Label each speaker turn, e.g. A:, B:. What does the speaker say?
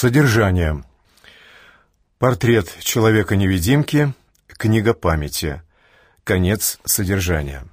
A: Содержание. Портрет человека-невидимки. Книга памяти. Конец содержания.